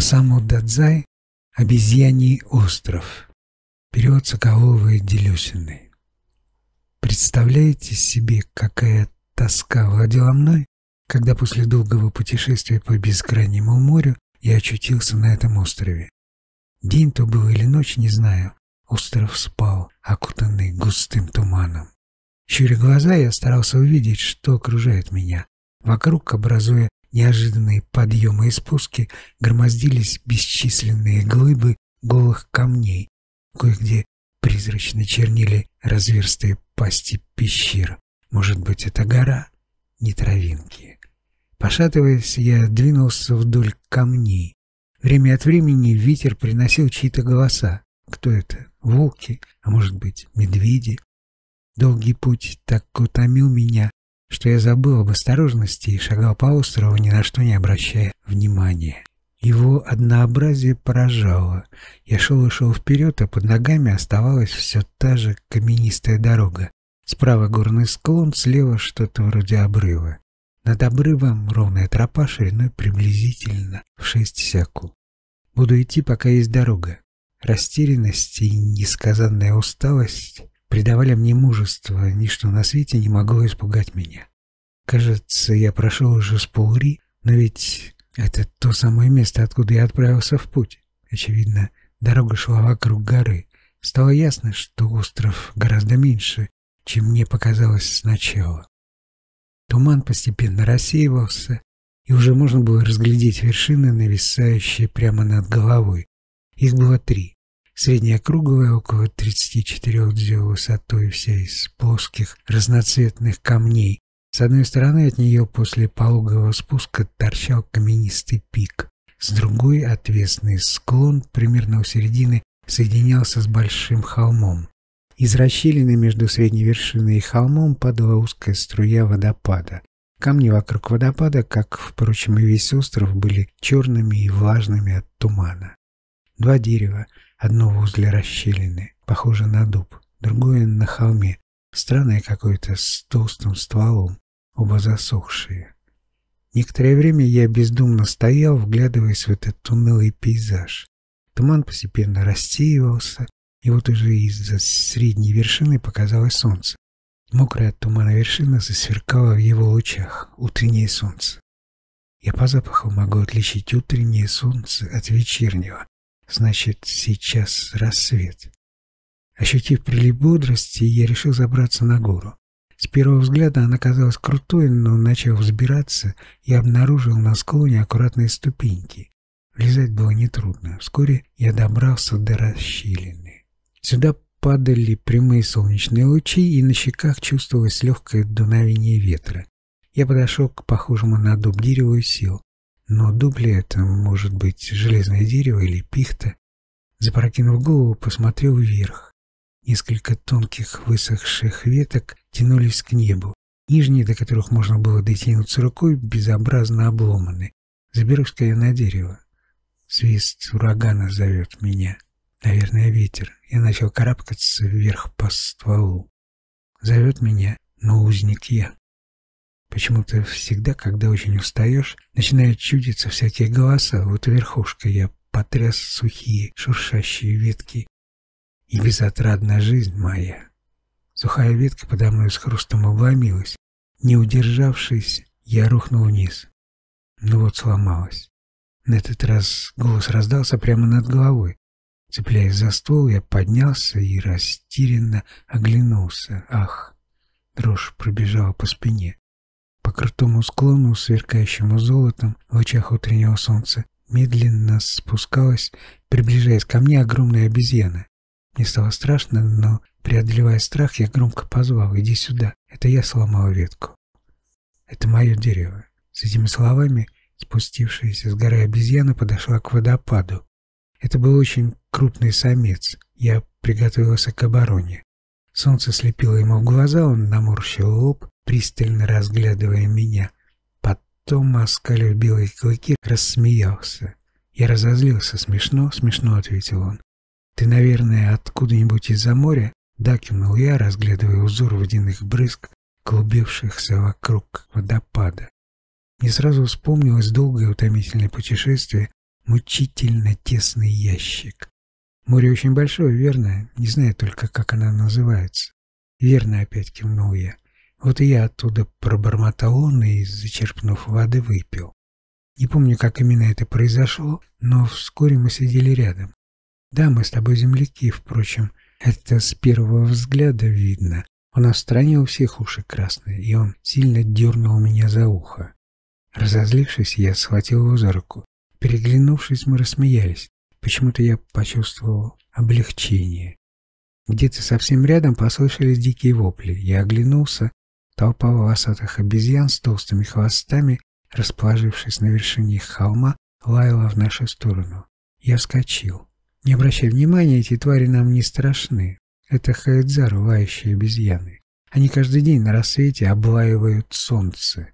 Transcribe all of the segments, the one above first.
а сам Удадзай — обезьяний остров. Перевод Соколовой Делюсиной. Представляете себе, какая тоска владела мной, когда после долгого путешествия по бескрайнему морю я очутился на этом острове. День то был или ночь, не знаю. Остров спал, окутанный густым туманом. Щуря глаза, я старался увидеть, что окружает меня. Вокруг, образуя неожиданные подъемы и спуски, громоздились бесчисленные глыбы голых камней. Кое-где призрачно чернили разверстые пасти пещер. Может быть, это гора? Не травинки. Пошатываясь, я двинулся вдоль камней. Время от времени ветер приносил чьи-то голоса. Кто это? Волки? А может быть, медведи? Долгий путь так утомил меня, что я забыл об осторожности и шагал по острову, ни на что не обращая внимания. Его однообразие поражало. Я шел и шел вперед, а под ногами оставалась все та же каменистая дорога. Справа горный склон, слева что-то вроде обрыва. Над обрывом ровная тропа шириной приблизительно в шесть сяку. Буду идти, пока есть дорога. Растерянность и несказанная усталость придавали мне мужество, ничто на свете не могло испугать меня. Кажется, я прошел уже с полри, но ведь это то самое место, откуда я отправился в путь. Очевидно, дорога шла вокруг горы. Стало ясно, что остров гораздо меньше, чем мне показалось сначала. Туман постепенно рассеивался, и уже можно было разглядеть вершины, нависающие прямо над головой. Их было три. Средняя круглая, около 34 дзё высотой, вся из плоских разноцветных камней. С одной стороны от нее после пологого спуска торчал каменистый пик. С другой отвесный склон, примерно у середины, соединялся с большим холмом. Из расщелины между средней вершиной и холмом падала узкая струя водопада. Камни вокруг водопада, как, впрочем, и весь остров, были черными и влажными от тумана. Два дерева, Одно возле расщелины, похоже на дуб, другое на холме, странное какое-то с толстым стволом, оба засохшие. Некоторое время я бездумно стоял, вглядываясь в этот унылый пейзаж. Туман постепенно рассеивался, и вот уже из-за средней вершины показалось солнце. Мокрая от тумана вершина засверкала в его лучах, утреннее солнце. Я по запаху могу отличить утреннее солнце от вечернего, Значит, сейчас рассвет. Ощутив прилив бодрости, я решил забраться на гору. С первого взгляда она казалась крутой, но, начав взбираться, я обнаружил на склоне аккуратные ступеньки. Влезать было нетрудно. Вскоре я добрался до расщелины. Сюда падали прямые солнечные лучи, и на щеках чувствовалось легкое дуновение ветра. Я подошел к похожему на дуб дереву и сел. Но дубли это может быть железное дерево или пихта. Запрокинув голову, посмотрел вверх. Несколько тонких высохших веток тянулись к небу. Нижние, до которых можно было дотянуться рукой, безобразно обломаны. Заберусь-ка я на дерево. Свист урагана зовет меня. Наверное, ветер. Я начал карабкаться вверх по стволу. Зовет меня, но узник я. Почему-то всегда, когда очень устаешь, начинают чудиться всякие голоса. Вот верхушка я потряс сухие, шуршащие ветки. И безотрадна жизнь моя. Сухая ветка подо мной с хрустом обломилась. Не удержавшись, я рухнул вниз. Ну вот сломалась. На этот раз голос раздался прямо над головой. Цепляясь за ствол, я поднялся и растерянно оглянулся. Ах! Дрожь пробежала по спине. По крутому склону, сверкающему золотом в лучах утреннего солнца, медленно спускалась, приближаясь ко мне, огромная обезьяна. Мне стало страшно, но, преодолевая страх, я громко позвал «Иди сюда». Это я сломал ветку. Это мое дерево. С этими словами спустившаяся с горы обезьяна подошла к водопаду. Это был очень крупный самец. Я приготовился к обороне. Солнце слепило ему в глаза, он наморщил лоб, пристально разглядывая меня. Потом, оскалив белые клыки, рассмеялся. Я разозлился. «Смешно, смешно», — ответил он. «Ты, наверное, откуда-нибудь из-за моря?» Да, кивнул я, разглядывая узор водяных брызг, клубившихся вокруг водопада. Мне сразу вспомнилось долгое утомительное путешествие. мучительно тесный ящик. Море очень большое, верно? Не знаю только, как она называется. Верно, опять кивнул я. Вот и я оттуда пробормотал он и, зачерпнув воды, выпил. Не помню, как именно это произошло, но вскоре мы сидели рядом. Да, мы с тобой земляки, впрочем, это с первого взгляда видно. Он нас всех уши красные, и он сильно дернул меня за ухо. Разозлившись, я схватил его за руку. Переглянувшись, мы рассмеялись. Почему-то я почувствовал облегчение. Где-то совсем рядом послышались дикие вопли. Я оглянулся. Толпа волосатых обезьян с толстыми хвостами, расположившись на вершине холма, лаяла в нашу сторону. Я вскочил. Не обращай внимания, эти твари нам не страшны. Это Хаэдзар, лающие обезьяны. Они каждый день на рассвете облаивают солнце.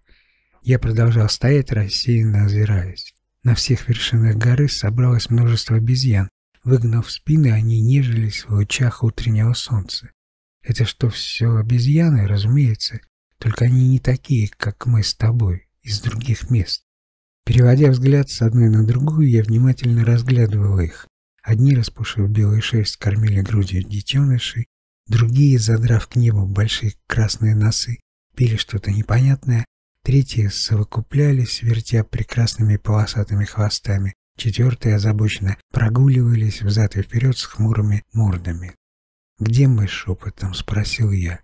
Я продолжал стоять, рассеянно озираясь. На всех вершинах горы собралось множество обезьян. Выгнав спины, они нежились в лучах утреннего солнца. Это что, все обезьяны, разумеется, только они не такие, как мы с тобой, из других мест. Переводя взгляд с одной на другую, я внимательно разглядывал их. Одни, распушив белую шерсть, кормили грудью детенышей, другие, задрав к небу большие красные носы, пили что-то непонятное, третьи совокуплялись, вертя прекрасными полосатыми хвостами, четвертые озабоченно прогуливались взад и вперед с хмурыми мордами. «Где мы?» — шепотом спросил я.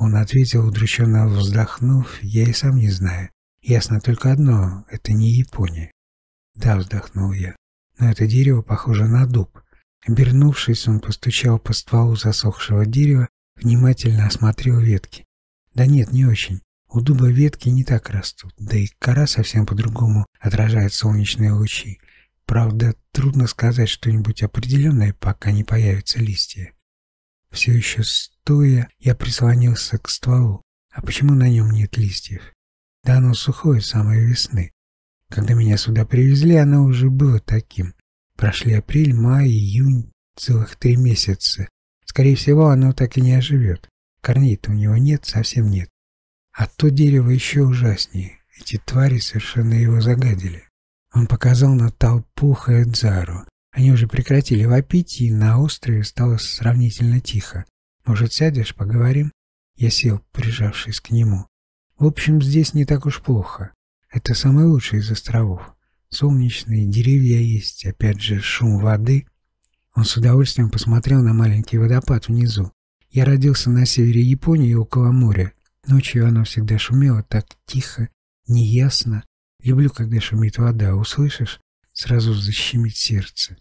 Он ответил, удрученно вздохнув, «Я и сам не знаю. Ясно только одно — это не Япония». «Да», — вздохнул я, но это дерево похоже на дуб. Обернувшись, он постучал по стволу засохшего дерева, внимательно осмотрел ветки. Да нет, не очень. У дуба ветки не так растут, да и кора совсем по-другому отражает солнечные лучи. Правда, трудно сказать что-нибудь определенное, пока не появятся листья. Все еще стоя, я прислонился к стволу. А почему на нем нет листьев? Да оно сухое с самой весны. Когда меня сюда привезли, оно уже было таким. Прошли апрель, май, июнь, целых три месяца. Скорее всего, оно так и не оживет. Корней-то у него нет, совсем нет. А то дерево еще ужаснее. Эти твари совершенно его загадили. Он показал на толпу Хаэдзару. Они уже прекратили вопить, и на острове стало сравнительно тихо. «Может, сядешь, поговорим?» Я сел, прижавшись к нему. «В общем, здесь не так уж плохо. Это самый лучший из островов. Солнечные, деревья есть, опять же шум воды. Он с удовольствием посмотрел на маленький водопад внизу. Я родился на севере Японии, около моря. Ночью оно всегда шумело так тихо, неясно. Люблю, когда шумит вода, услышишь, сразу защемит сердце.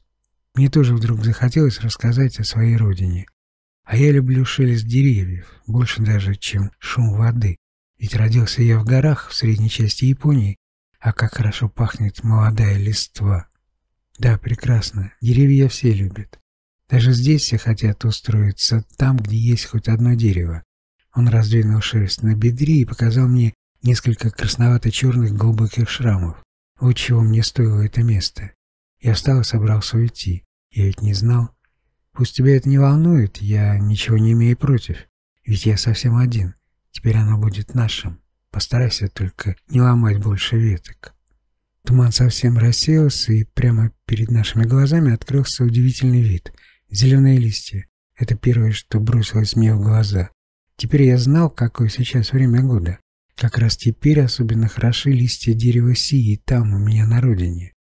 Мне тоже вдруг захотелось рассказать о своей родине. А я люблю шелест деревьев, больше даже, чем шум воды. Ведь родился я в горах в средней части Японии, а как хорошо пахнет молодая листва. Да, прекрасно, деревья все любят. Даже здесь все хотят устроиться там, где есть хоть одно дерево. Он раздвинул шерсть на бедре и показал мне несколько красновато-черных глубоких шрамов. Вот чего мне стоило это место. Я встал и собрался уйти. Я ведь не знал. Пусть тебя это не волнует, я ничего не имею против. Ведь я совсем один. Теперь оно будет нашим. Постарайся только не ломать больше веток. Туман совсем рассеялся, и прямо перед нашими глазами открылся удивительный вид. Зеленые листья. Это первое, что бросилось мне в глаза. Теперь я знал, какое сейчас время года. Как раз теперь особенно хороши листья дерева сии там, у меня на родине.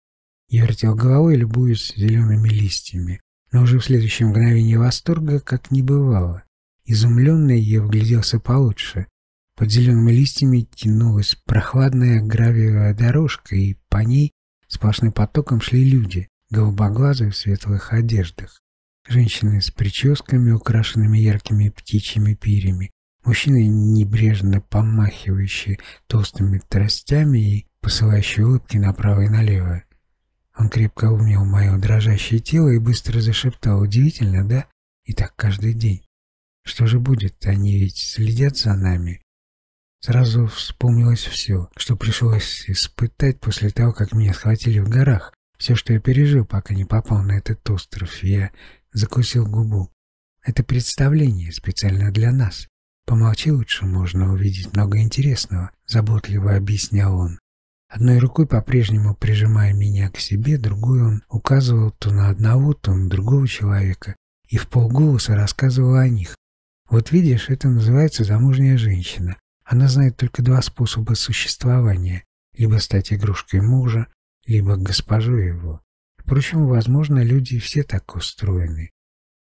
Я вертел головой, любуясь зелеными листьями, но уже в следующее мгновение восторга как не бывало. Изумленный я вгляделся получше. Под зелеными листьями тянулась прохладная гравиевая дорожка, и по ней сплошным потоком шли люди, голубоглазые в светлых одеждах. Женщины с прическами, украшенными яркими птичьими перьями, мужчины, небрежно помахивающие толстыми тростями и посылающие улыбки направо и налево. Он крепко умел мое дрожащее тело и быстро зашептал. Удивительно, да? И так каждый день. Что же будет? Они ведь следят за нами. Сразу вспомнилось все, что пришлось испытать после того, как меня схватили в горах. Все, что я пережил, пока не попал на этот остров. Я закусил губу. Это представление специально для нас. Помолчи лучше, можно увидеть много интересного, заботливо объяснял он. Одной рукой по-прежнему прижимая меня к себе, другой он указывал то на одного, то на другого человека и в полголоса рассказывал о них. Вот видишь, это называется замужняя женщина. Она знает только два способа существования. Либо стать игрушкой мужа, либо госпожой его. Впрочем, возможно, люди все так устроены.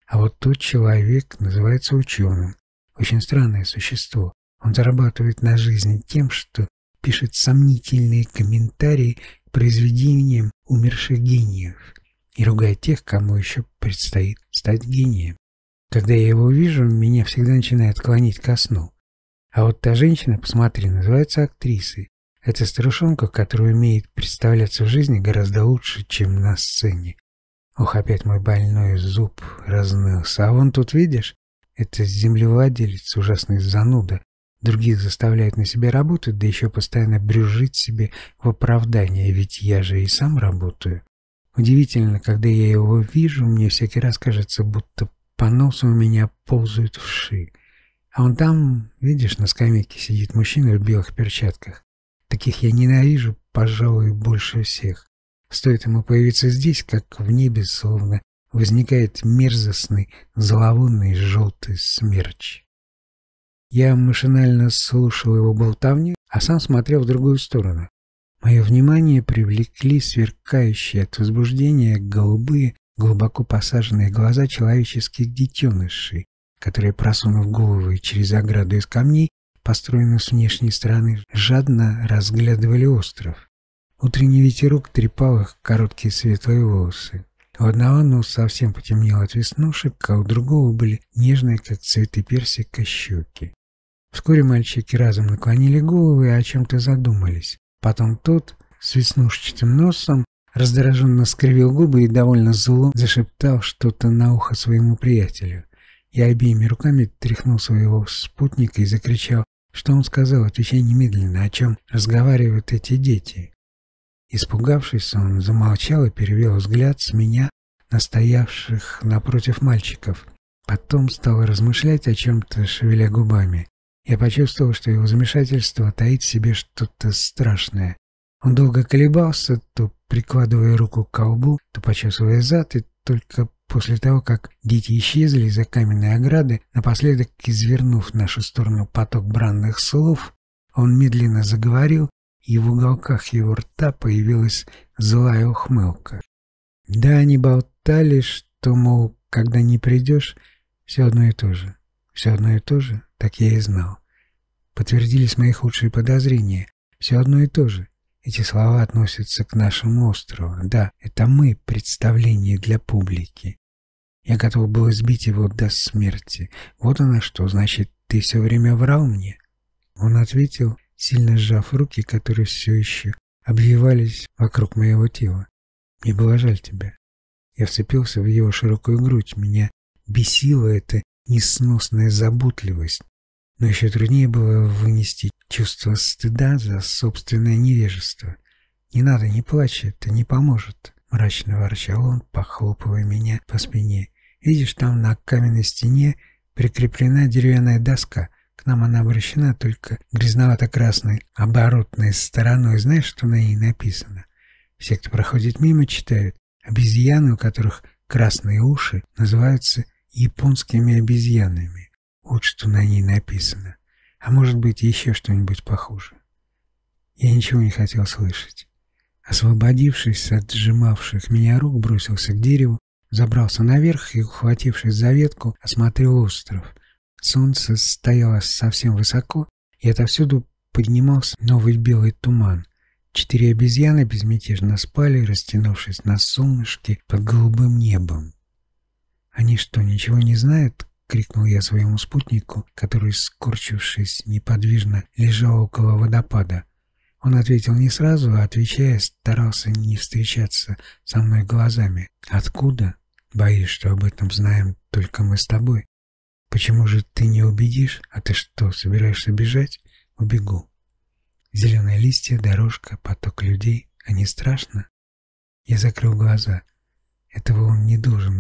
А вот тот человек называется ученым. Очень странное существо. Он зарабатывает на жизнь тем, что пишет сомнительные комментарии к произведениям умерших гениев и ругает тех, кому еще предстоит стать гением. Когда я его вижу, меня всегда начинает клонить ко сну. А вот та женщина, посмотри, называется актрисой. Это старушонка, которая умеет представляться в жизни гораздо лучше, чем на сцене. Ох, опять мой больной зуб разнылся. А вон тут, видишь, это землевладелец, ужасный зануда, Других заставляет на себя работать, да еще постоянно брюжить себе в оправдание, ведь я же и сам работаю. Удивительно, когда я его вижу, мне всякий раз кажется, будто по носу у меня ползают вши. А он там, видишь, на скамейке сидит мужчина в белых перчатках. Таких я ненавижу, пожалуй, больше всех. Стоит ему появиться здесь, как в небе словно возникает мерзостный, зловонный желтый смерч. Я машинально слушал его болтовню, а сам смотрел в другую сторону. Мое внимание привлекли сверкающие от возбуждения голубые, глубоко посаженные глаза человеческих детенышей, которые, просунув головы через ограду из камней, построенную с внешней стороны, жадно разглядывали остров. Утренний ветерок трепал их короткие светлые волосы. У одного нос совсем потемнел от веснушек, а у другого были нежные, как цветы персика, щеки. Вскоре мальчики разом наклонили головы и о чем-то задумались. Потом тот с веснушчатым носом раздраженно скривил губы и довольно зло зашептал что-то на ухо своему приятелю. Я обеими руками тряхнул своего спутника и закричал, что он сказал, отвечай немедленно, о чем разговаривают эти дети. Испугавшись, он замолчал и перевел взгляд с меня на стоявших напротив мальчиков. Потом стал размышлять о чем-то, шевеля губами. Я почувствовал, что его замешательство таит в себе что-то страшное. Он долго колебался, то прикладывая руку к колбу, то почесывая зад, и только после того, как дети исчезли за каменной ограды, напоследок извернув в нашу сторону поток бранных слов, он медленно заговорил, и в уголках его рта появилась злая ухмылка. Да, они болтали, что, мол, когда не придешь, все одно и то же. Все одно и то же, так я и знал. Подтвердились мои худшие подозрения. Все одно и то же. Эти слова относятся к нашему острову. Да, это мы представление для публики. Я готов был избить его до смерти. Вот она что, значит, ты все время врал мне? Он ответил, сильно сжав руки, которые все еще обвивались вокруг моего тела. Мне было жаль тебя. Я вцепился в его широкую грудь. Меня бесило это несносная заботливость, но еще труднее было вынести чувство стыда за собственное невежество. «Не надо, не плачь, это не поможет», — мрачно ворчал он, похлопывая меня по спине. «Видишь, там на каменной стене прикреплена деревянная доска. К нам она обращена только грязновато-красной оборотной стороной. Знаешь, что на ней написано? Все, кто проходит мимо, читают. Обезьяны, у которых красные уши, называются японскими обезьянами. Вот что на ней написано. А может быть, еще что-нибудь похуже. Я ничего не хотел слышать. Освободившись от сжимавших меня рук, бросился к дереву, забрался наверх и, ухватившись за ветку, осмотрел остров. Солнце стояло совсем высоко, и отовсюду поднимался новый белый туман. Четыре обезьяны безмятежно спали, растянувшись на солнышке под голубым небом. «Они что, ничего не знают?» — крикнул я своему спутнику, который, скорчившись неподвижно, лежал около водопада. Он ответил не сразу, а, отвечая, старался не встречаться со мной глазами. «Откуда?» «Боюсь, что об этом знаем только мы с тобой. Почему же ты не убедишь? А ты что, собираешься бежать? Убегу». Зеленые листья, дорожка, поток людей. Они страшно? Я закрыл глаза. Этого он не должен.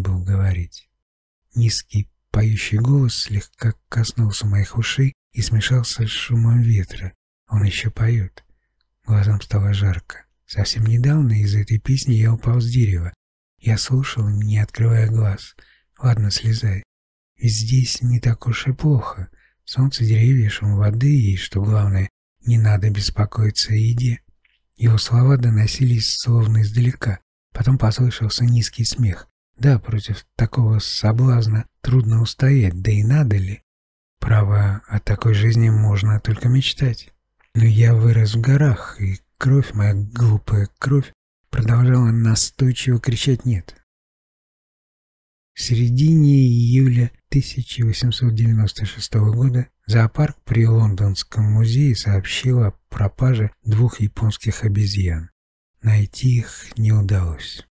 Низкий поющий голос слегка коснулся моих ушей и смешался с шумом ветра. Он еще поет. Глазам стало жарко. Совсем недавно из этой песни я упал с дерева. Я слушал, не открывая глаз. Ладно, слезай. Ведь здесь не так уж и плохо. Солнце, деревья, шум воды и, что главное, не надо беспокоиться о еде. Его слова доносились словно издалека. Потом послышался низкий смех. Да, против такого соблазна трудно устоять, да и надо ли? Право, о такой жизни можно только мечтать. Но я вырос в горах, и кровь, моя глупая кровь, продолжала настойчиво кричать «нет». В середине июля 1896 года зоопарк при Лондонском музее сообщил о пропаже двух японских обезьян. Найти их не удалось.